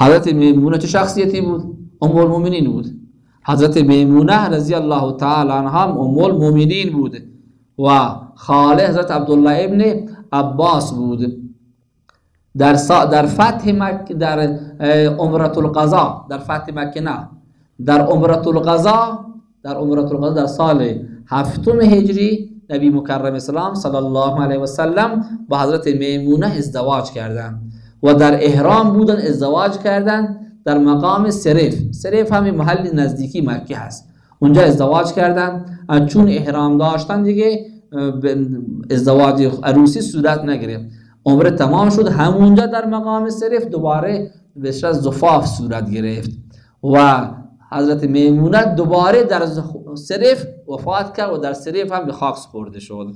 حضرت میمونه چه شخصیتی بود؟ ام المؤمنین بود. حضرت میمونه رضی الله تعالی عنها ام المؤمنین بود و خاله حضرت عبدالله ابن عباس بود. در در فتح مکه در عمرت القضا در فتح مکه نه. در عمرت القضا در عمرت القضا در سال هفتم هجری نبی مکرم اسلام صلی الله علیه و سلم با حضرت میمونه ازدواج کردند. و در احرام بودن ازدواج کردن در مقام سریف. سریف همین محل نزدیکی مکه هست. اونجا ازدواج کردن. چون احرام داشتن دیگه ازدواج عروسی صورت نگرفت. عمر تمام شد. همونجا در مقام سریف دوباره بشر زفاف صورت گرفت. و حضرت میمونه دوباره در سریف وفات کرد و در سریف هم به خاک سپرده شد.